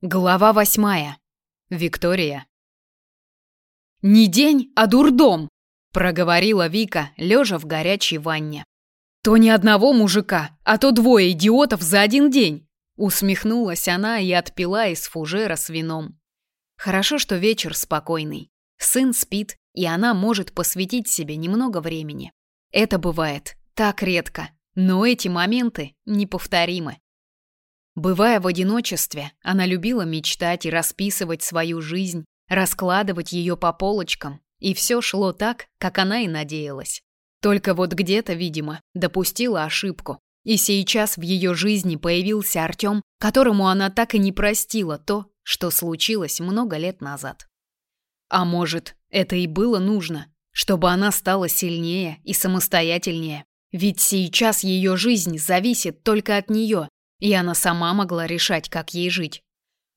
Глава восьмая. Виктория. «Не день, а дурдом!» – проговорила Вика, лежа в горячей ванне. «То ни одного мужика, а то двое идиотов за один день!» Усмехнулась она и отпила из фужера с вином. Хорошо, что вечер спокойный. Сын спит, и она может посвятить себе немного времени. Это бывает так редко, но эти моменты неповторимы. Бывая в одиночестве, она любила мечтать и расписывать свою жизнь, раскладывать ее по полочкам, и все шло так, как она и надеялась. Только вот где-то, видимо, допустила ошибку. И сейчас в ее жизни появился Артем, которому она так и не простила то, что случилось много лет назад. А может, это и было нужно, чтобы она стала сильнее и самостоятельнее. Ведь сейчас ее жизнь зависит только от нее, и она сама могла решать, как ей жить.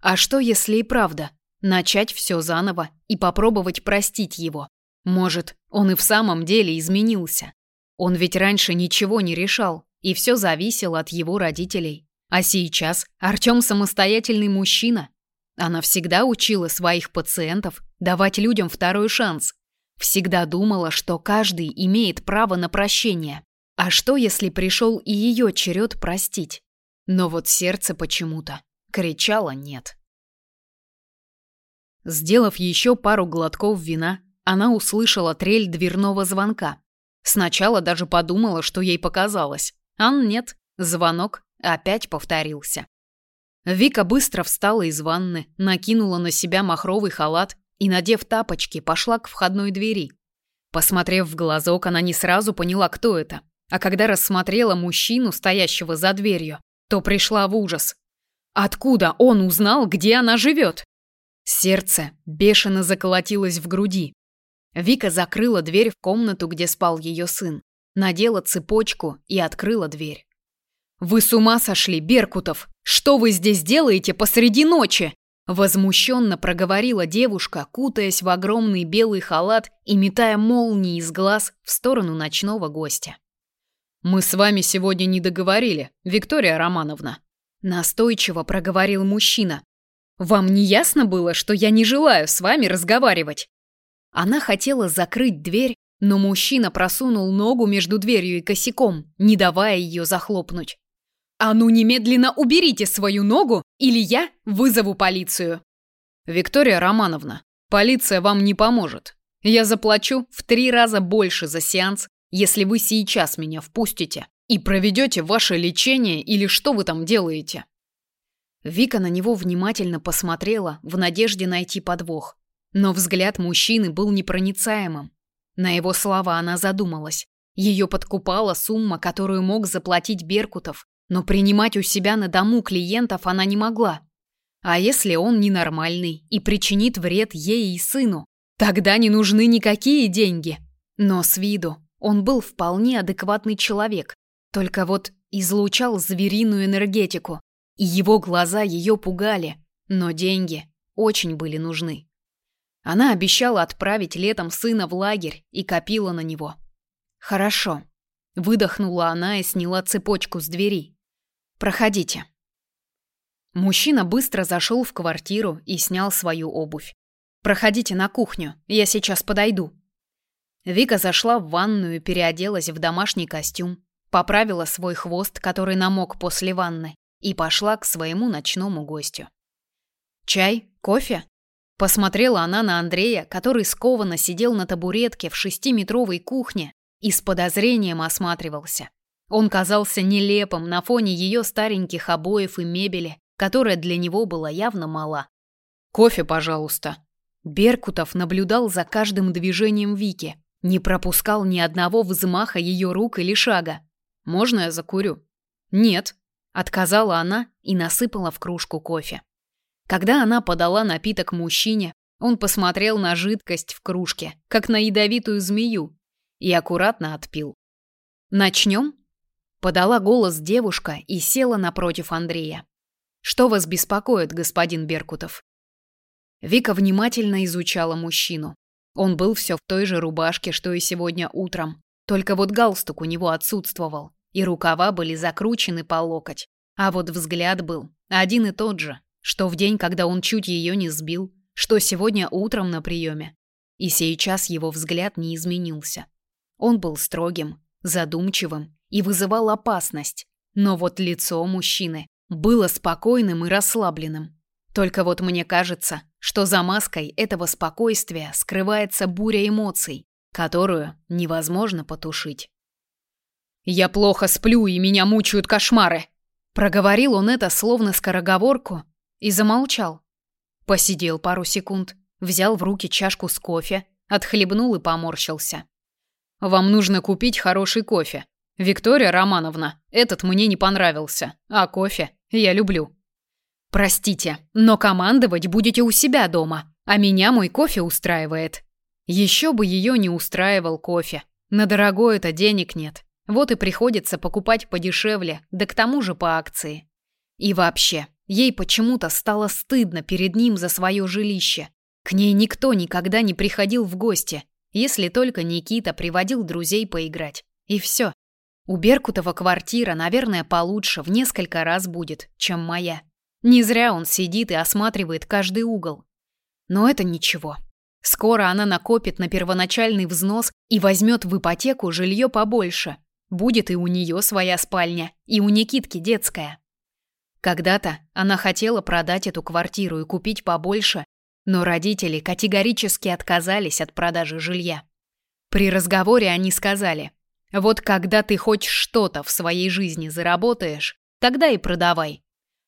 А что, если и правда? Начать все заново и попробовать простить его. Может, он и в самом деле изменился. Он ведь раньше ничего не решал, и все зависело от его родителей. А сейчас Артем самостоятельный мужчина. Она всегда учила своих пациентов давать людям второй шанс. Всегда думала, что каждый имеет право на прощение. А что, если пришел и ее черед простить? Но вот сердце почему-то кричало «нет». Сделав еще пару глотков вина, она услышала трель дверного звонка. Сначала даже подумала, что ей показалось. А нет, звонок опять повторился. Вика быстро встала из ванны, накинула на себя махровый халат и, надев тапочки, пошла к входной двери. Посмотрев в глазок, она не сразу поняла, кто это. А когда рассмотрела мужчину, стоящего за дверью, то пришла в ужас. Откуда он узнал, где она живет? Сердце бешено заколотилось в груди. Вика закрыла дверь в комнату, где спал ее сын, надела цепочку и открыла дверь. «Вы с ума сошли, Беркутов! Что вы здесь делаете посреди ночи?» Возмущенно проговорила девушка, кутаясь в огромный белый халат и метая молнии из глаз в сторону ночного гостя. Мы с вами сегодня не договорили, Виктория Романовна, настойчиво проговорил мужчина. Вам не ясно было, что я не желаю с вами разговаривать? Она хотела закрыть дверь, но мужчина просунул ногу между дверью и косяком, не давая ее захлопнуть. А ну немедленно уберите свою ногу, или я вызову полицию. Виктория Романовна, полиция вам не поможет. Я заплачу в три раза больше за сеанс, если вы сейчас меня впустите и проведете ваше лечение или что вы там делаете. Вика на него внимательно посмотрела в надежде найти подвох, но взгляд мужчины был непроницаемым. На его слова она задумалась. Ее подкупала сумма, которую мог заплатить Беркутов, но принимать у себя на дому клиентов она не могла. А если он ненормальный и причинит вред ей и сыну, тогда не нужны никакие деньги. Но с виду он был вполне адекватный человек, только вот излучал звериную энергетику, и его глаза ее пугали, но деньги очень были нужны. Она обещала отправить летом сына в лагерь и копила на него. Хорошо. Выдохнула она и сняла цепочку с двери. Проходите. Мужчина быстро зашел в квартиру и снял свою обувь. Проходите на кухню, я сейчас подойду. Вика зашла в ванную, переоделась в домашний костюм, поправила свой хвост, который намок после ванны, и пошла к своему ночному гостю. «Чай? Кофе?» Посмотрела она на Андрея, который скованно сидел на табуретке в шестиметровой кухне и с подозрением осматривался. Он казался нелепым на фоне ее стареньких обоев и мебели, которая для него была явно мала. «Кофе, пожалуйста». Беркутов наблюдал за каждым движением Вики, не пропускал ни одного взмаха ее рук или шага. «Можно я закурю?» «Нет», — отказала она и насыпала в кружку кофе. Когда она подала напиток мужчине, он посмотрел на жидкость в кружке, как на ядовитую змею, и аккуратно отпил. «Начнем?» — подала голос девушка и села напротив Андрея. «Что вас беспокоит, господин Беркутов?» Вика внимательно изучала мужчину. Он был все в той же рубашке, что и сегодня утром. Только вот галстук у него отсутствовал, и рукава были закручены по локоть. А вот взгляд был один и тот же, что в день, когда он чуть ее не сбил, что сегодня утром на приеме. И сейчас его взгляд не изменился. Он был строгим, задумчивым и вызывал опасность. Но вот лицо мужчины было спокойным и расслабленным. Только вот мне кажется, что за маской этого спокойствия скрывается буря эмоций, которую невозможно потушить. «Я плохо сплю, и меня мучают кошмары!» Проговорил он это словно скороговорку и замолчал. Посидел пару секунд, взял в руки чашку с кофе, отхлебнул и поморщился. «Вам нужно купить хороший кофе. Виктория Романовна, этот мне не понравился, а кофе я люблю». «Простите, но командовать будете у себя дома, а меня мой кофе устраивает». Еще бы ее не устраивал кофе. На дорогое это денег нет. Вот и приходится покупать подешевле, да к тому же по акции. И вообще, ей почему-то стало стыдно перед ним за свое жилище. К ней никто никогда не приходил в гости, если только Никита приводил друзей поиграть. И все. У Беркутова квартира, наверное, получше в несколько раз будет, чем моя. Не зря он сидит и осматривает каждый угол. Но это ничего. Скоро она накопит на первоначальный взнос и возьмет в ипотеку жилье побольше. Будет и у нее своя спальня, и у Никитки детская. Когда-то она хотела продать эту квартиру и купить побольше, но родители категорически отказались от продажи жилья. При разговоре они сказали, вот когда ты хоть что-то в своей жизни заработаешь, тогда и продавай.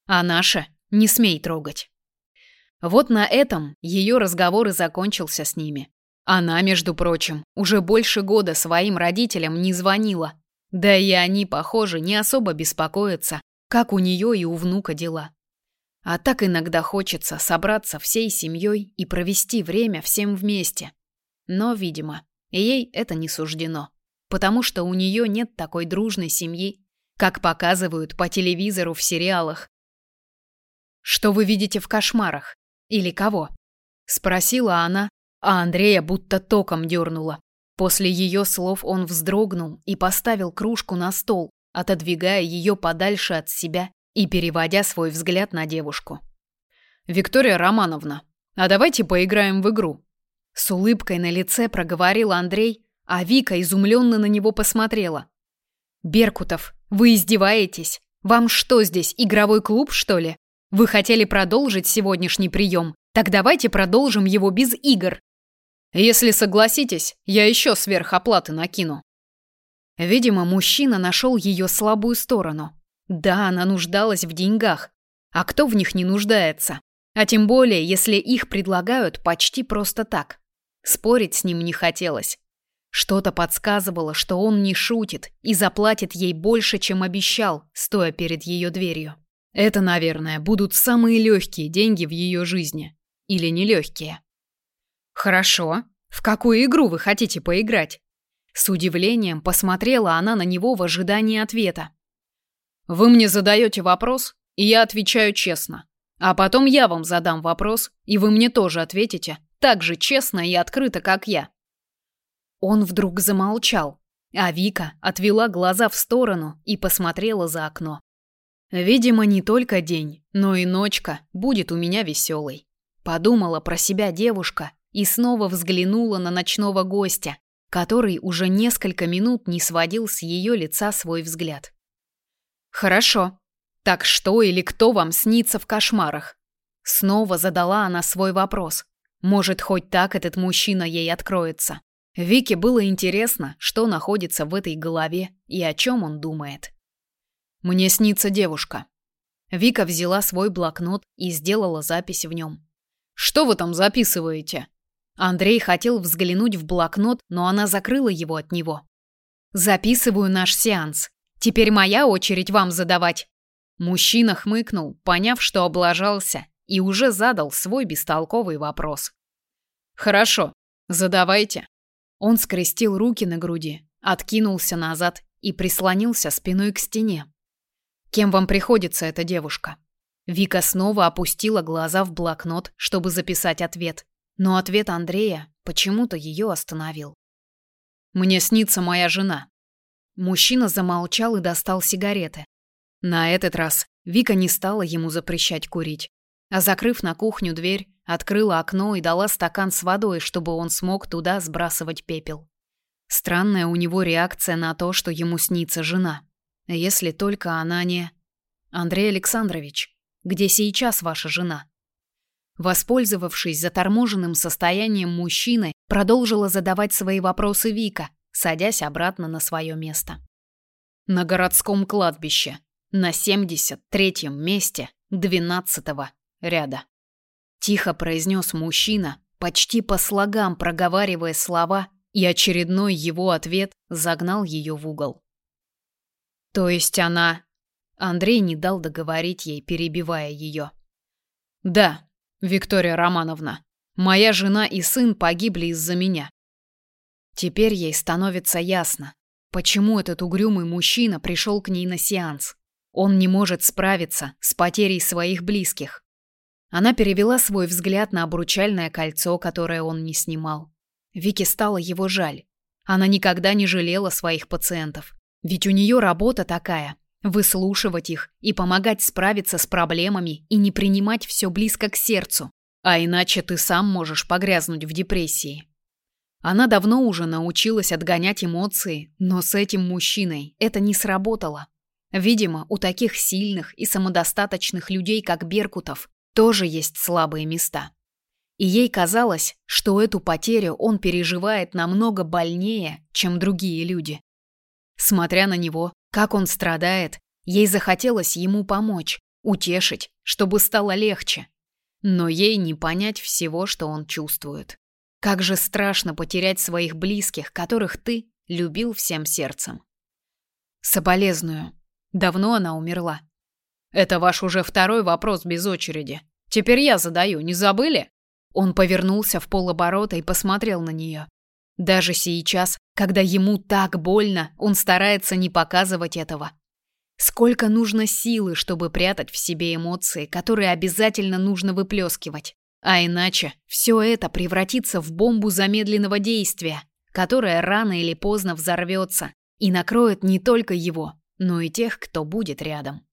А наше не смей трогать. Вот на этом ее разговор и закончился с ними. Она, между прочим, уже больше года своим родителям не звонила. Да и они, похоже, не особо беспокоятся, как у нее и у внука дела. А так иногда хочется собраться всей семьей и провести время всем вместе. Но, видимо, ей это не суждено, потому что у нее нет такой дружной семьи, как показывают по телевизору в сериалах. Что вы видите в кошмарах? Или кого? спросила она, а Андрея будто током дернула. После ее слов он вздрогнул и поставил кружку на стол, отодвигая ее подальше от себя и переводя свой взгляд на девушку. Виктория Романовна, а давайте поиграем в игру. С улыбкой на лице проговорил Андрей, а Вика изумленно на него посмотрела. Беркутов, вы издеваетесь? Вам что здесь, игровой клуб, что ли? Вы хотели продолжить сегодняшний прием? Так давайте продолжим его без игр. Если согласитесь, я еще сверхоплаты накину. Видимо, мужчина нашел ее слабую сторону. Да, она нуждалась в деньгах. А кто в них не нуждается? А тем более, если их предлагают почти просто так. Спорить с ним не хотелось. Что-то подсказывало, что он не шутит и заплатит ей больше, чем обещал, стоя перед ее дверью. Это, наверное, будут самые легкие деньги в ее жизни. Или нелегкие. Хорошо. В какую игру вы хотите поиграть? С удивлением посмотрела она на него в ожидании ответа. Вы мне задаете вопрос, и я отвечаю честно. А потом я вам задам вопрос, и вы мне тоже ответите так же честно и открыто, как я. Он вдруг замолчал, а Вика отвела глаза в сторону и посмотрела за окно. Видимо, не только день, но и ночка будет у меня веселой. Подумала про себя девушка и снова взглянула на ночного гостя, который уже несколько минут не сводил с ее лица свой взгляд. Хорошо. Так что или кто вам снится в кошмарах? Снова задала она свой вопрос. Может, хоть так этот мужчина ей откроется. Вике было интересно, что находится в этой голове и о чем он думает. Мне снится девушка. Вика взяла свой блокнот и сделала запись в нем. Что вы там записываете? Андрей хотел взглянуть в блокнот, но она закрыла его от него. Записываю наш сеанс. Теперь моя очередь вам задавать. Мужчина хмыкнул, поняв, что облажался, и уже задал свой бестолковый вопрос. Хорошо, задавайте. Он скрестил руки на груди, откинулся назад и прислонился спиной к стене. Кем вам приходится эта девушка? Вика снова опустила глаза в блокнот, чтобы записать ответ, но ответ Андрея почему-то ее остановил. Мне снится моя жена. Мужчина замолчал и достал сигареты. На этот раз Вика не стала ему запрещать курить. а закрыв на кухню дверь, открыла окно и дала стакан с водой, чтобы он смог туда сбрасывать пепел. Странная у него реакция на то, что ему снится жена. Если только она не... Андрей Александрович, где сейчас ваша жена? Воспользовавшись заторможенным состоянием мужчины, продолжила задавать свои вопросы Вика, садясь обратно на свое место. На городском кладбище, на 73-м месте 12-го ряда. Тихо произнес мужчина, почти по слогам проговаривая слова, и очередной его ответ загнал ее в угол. То есть она... Андрей не дал договорить ей, перебивая ее. Да, Виктория Романовна, моя жена и сын погибли из-за меня. Теперь ей становится ясно, почему этот угрюмый мужчина пришел к ней на сеанс. Он не может справиться с потерей своих близких. Она перевела свой взгляд на обручальное кольцо, которое он не снимал. Вике стало его жаль. Она никогда не жалела своих пациентов. Ведь у нее работа такая выслушивать их и помогать справиться с проблемами и не принимать все близко к сердцу, а иначе ты сам можешь погрязнуть в депрессии. Она давно уже научилась отгонять эмоции, но с этим мужчиной это не сработало. Видимо, у таких сильных и самодостаточных людей, как Беркутов, тоже есть слабые места. И ей казалось, что эту потерю он переживает намного больнее, чем другие люди. Смотря на него, как он страдает, ей захотелось ему помочь, утешить, чтобы стало легче. Но ей не понять всего, что он чувствует. Как же страшно потерять своих близких, которых ты любил всем сердцем. Соболезную. Давно она умерла. Это ваш уже второй вопрос без очереди. Теперь я задаю, не забыли? Он повернулся в полоборота и посмотрел на нее. Даже сейчас, когда ему так больно, он старается не показывать этого. Сколько нужно силы, чтобы прятать в себе эмоции, которые обязательно нужно выплескивать. А иначе все это превратится в бомбу замедленного действия, которая рано или поздно взорвется и накроет не только его, но и тех, кто будет рядом.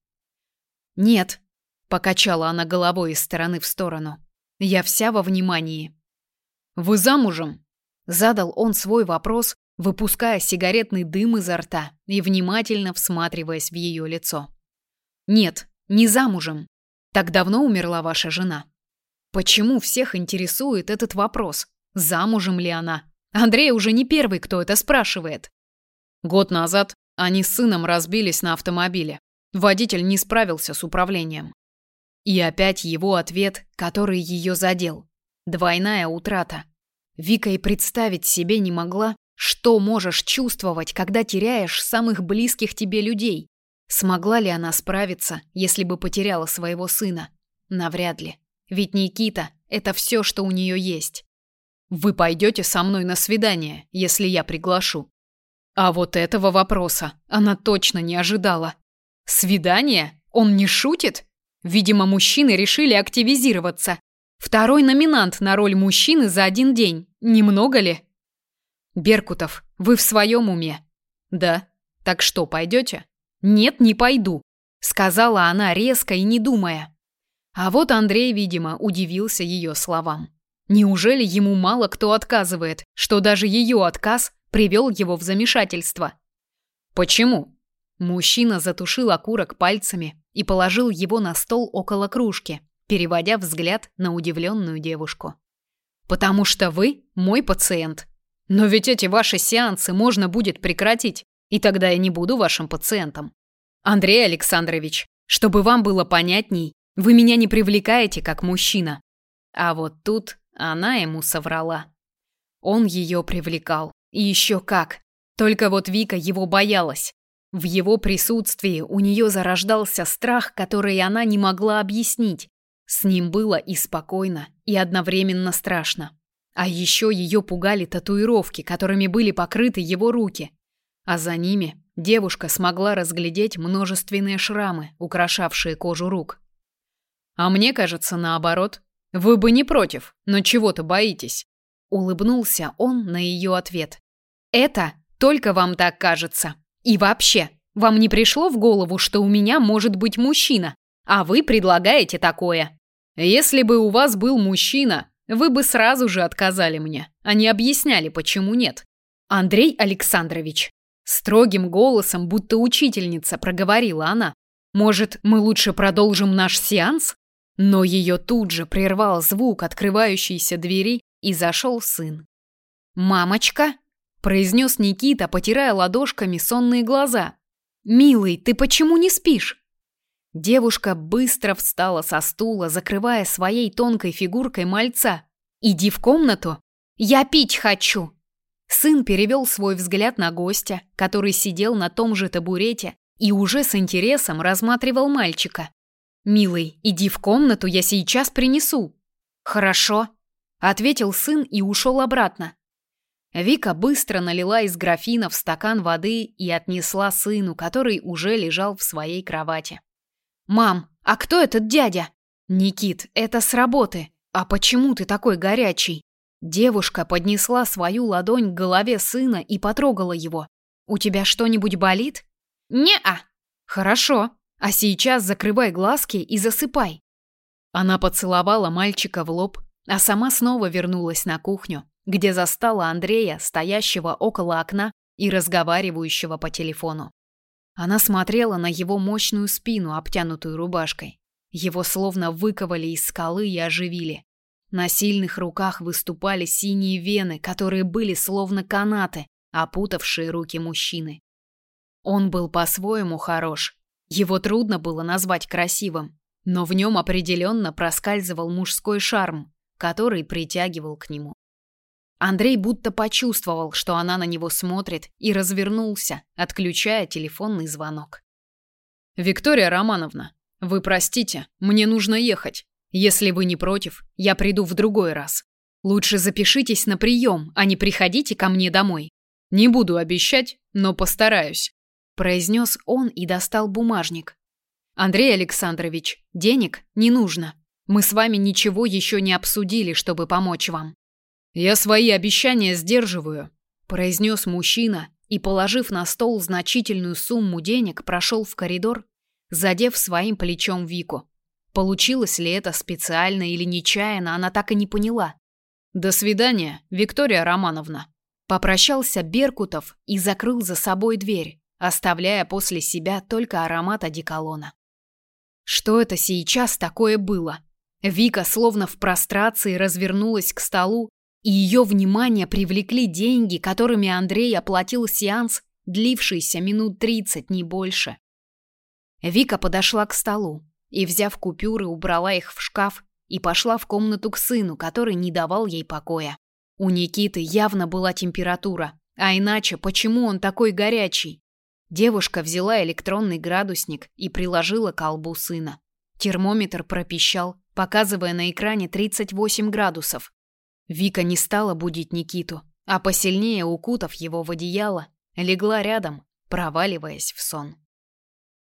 «Нет», — покачала она головой из стороны в сторону, — «я вся во внимании». «Вы замужем?» Задал он свой вопрос, выпуская сигаретный дым изо рта и внимательно всматриваясь в ее лицо. «Нет, не замужем. Так давно умерла ваша жена?» «Почему всех интересует этот вопрос? Замужем ли она? Андрей уже не первый, кто это спрашивает». Год назад они с сыном разбились на автомобиле. Водитель не справился с управлением. И опять его ответ, который ее задел. Двойная утрата. Вика и представить себе не могла, что можешь чувствовать, когда теряешь самых близких тебе людей. Смогла ли она справиться, если бы потеряла своего сына? Навряд ли. Ведь Никита – это все, что у нее есть. Вы пойдете со мной на свидание, если я приглашу. А вот этого вопроса она точно не ожидала. Свидание? Он не шутит? Видимо, мужчины решили активизироваться. Второй номинант на роль мужчины за один день. Немного ли? Беркутов, вы в своем уме? Да. Так что, пойдете? Нет, не пойду, сказала она резко и не думая. А вот Андрей, видимо, удивился ее словам. Неужели ему мало кто отказывает, что даже ее отказ привел его в замешательство? Почему? Мужчина затушил окурок пальцами и положил его на стол около кружки, переводя взгляд на удивленную девушку. Потому что вы мой пациент. Но ведь эти ваши сеансы можно будет прекратить, и тогда я не буду вашим пациентом. Андрей Александрович, чтобы вам было понятней, вы меня не привлекаете как мужчина. А вот тут она ему соврала. Он ее привлекал. И еще как. Только вот Вика его боялась. В его присутствии у нее зарождался страх, который она не могла объяснить. С ним было и спокойно, и одновременно страшно. А еще ее пугали татуировки, которыми были покрыты его руки. А за ними девушка смогла разглядеть множественные шрамы, украшавшие кожу рук. А мне кажется, наоборот. Вы бы не против, но чего-то боитесь. Улыбнулся он на ее ответ. Это только вам так кажется. И вообще, вам не пришло в голову, что у меня может быть мужчина, а вы предлагаете такое? Если бы у вас был мужчина, вы бы сразу же отказали мне, а не объясняли, почему нет. Андрей Александрович, строгим голосом, будто учительница, проговорила она. Может, мы лучше продолжим наш сеанс? Но ее тут же прервал звук открывающейся двери, и зашел сын. «Мамочка!» – произнес Никита, потирая ладошками сонные глаза. «Милый, ты почему не спишь?» Девушка быстро встала со стула, закрывая своей тонкой фигуркой мальца. «Иди в комнату! Я пить хочу!» Сын перевел свой взгляд на гостя, который сидел на том же табурете и уже с интересом рассматривал мальчика. «Милый, иди в комнату, я сейчас принесу». «Хорошо», — ответил сын и ушел обратно. Вика быстро налила из графина в стакан воды и отнесла сыну, который уже лежал в своей кровати. «Мам, а кто этот дядя?» «Никит, это с работы. А почему ты такой горячий?» Девушка поднесла свою ладонь к голове сына и потрогала его. «У тебя что-нибудь болит?» «Не-а». «Хорошо. А сейчас закрывай глазки и засыпай». Она поцеловала мальчика в лоб, а сама снова вернулась на кухню где застала Андрея, стоящего около окна и разговаривающего по телефону. Она смотрела на его мощную спину, обтянутую рубашкой. Его словно выковали из скалы и оживили. На сильных руках выступали синие вены, которые были словно канаты, опутавшие руки мужчины. Он был по-своему хорош. Его трудно было назвать красивым, но в нем определенно проскальзывал мужской шарм, который притягивал к нему. Андрей будто почувствовал, что она на него смотрит, и развернулся, отключая телефонный звонок. «Виктория Романовна, вы простите, мне нужно ехать. Если вы не против, я приду в другой раз. Лучше запишитесь на прием, а не приходите ко мне домой. Не буду обещать, но постараюсь», – произнес он и достал бумажник. «Андрей Александрович, денег не нужно. Мы с вами ничего еще не обсудили, чтобы помочь вам. «Я свои обещания сдерживаю», – произнес мужчина и, положив на стол значительную сумму денег, прошел в коридор, задев своим плечом Вику. Получилось ли это специально или нечаянно, она так и не поняла. «До свидания, Виктория Романовна». Попрощался Беркутов и закрыл за собой дверь, оставляя после себя только аромат одеколона. Что это сейчас такое было? Вика словно в прострации развернулась к столу и ее внимание привлекли деньги, которыми Андрей оплатил сеанс, длившийся минут тридцать, не больше. Вика подошла к столу и, взяв купюры, убрала их в шкаф и пошла в комнату к сыну, который не давал ей покоя. У Никиты явно была температура, а иначе почему он такой горячий? Девушка взяла электронный градусник и приложила к колбу сына. Термометр пропищал, показывая на экране 38 градусов. Вика не стала будить Никиту, а посильнее укутав его в одеяло, легла рядом, проваливаясь в сон.